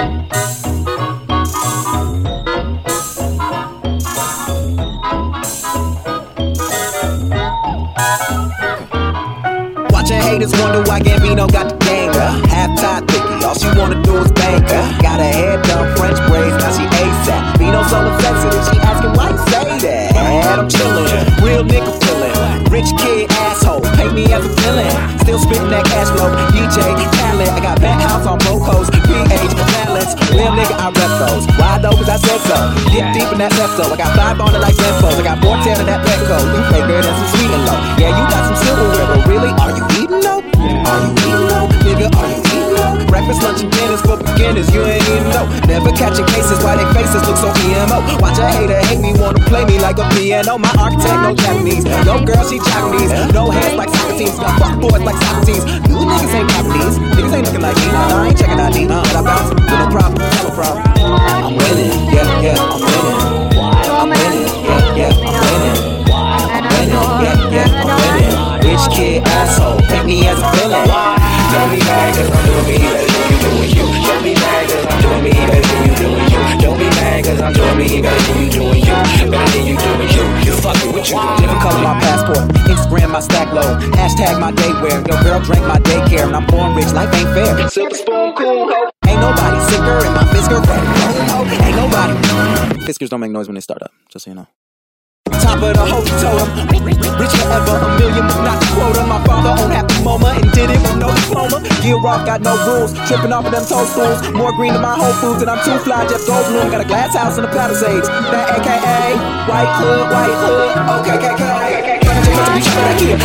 Watching haters wonder why Gambino got the gang. Uh. Half tied thicky, all she wanna do is bang up. Got her head done, French braids, now she ASAP. Vino so insensitive, she asking why you say that. I'm chillin', real nigga feelin', rich kid ass pay villain. Still spittin' that cash flow, DJ talent. I got penthouse on Bocos, PH balance. Lil nigga, I rep those. Why though? Cause I said so. Get deep in that left I got five on it like Zenfos. I got more tail in that Petco. You bigger than some And dinners for beginners. You ain't even know. Never catching cases why they faces look so emo. Watch a hater hate me, wanna play me like a piano. My architect, no Japanese. No girl, she Japanese. No hands like Socrates. Got fuck boys like Socrates. You niggas ain't Japanese. Niggas ain't looking like me. I ain't checking ID. Uh, but I bounce no problem. A problem. I'm winning. Yeah, yeah, I'm winning. I'm winning. Yeah, yeah, I'm winning. I'm winning. Yeah, yeah, I'm winning. Rich kid asshole. Take me as a villain. Don't be mad me better than you doing you. Better than you doing you. You fucking with you. Different color my passport, Instagram my stack low, hashtag my day wear. Your girl drank my daycare, and I'm born rich. Life ain't fair. Silver spoon cool ho. Ain't nobody sicker in my Fisker Ain't nobody. Fiskers don't make noise when they start up, just so you know. Top of the holy totem. Rich forever, a million not the quota. Off, got no rules. Tripping off of them toadstools. More green than my Whole Foods, and I'm too fly. Jeff Goldblum got a glass house in the Palisades. That AKA White Hood, White Hood. Okay, KK.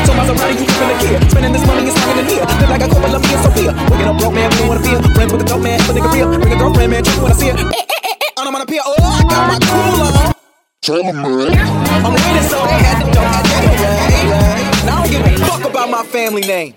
So Maserati, you in the gear. Spending this money is longer than here. Live like a couple of me and Sophia. Waking up broke man, don't wanna feel. Friends with a dope man, but nigga real. Bring a girlfriend, man, just wanna see her. Eh, eh, eh, eh. On a pier. Oh, I got my cool on. I'm winning, so they had to my name. And I don't give a fuck about my family name.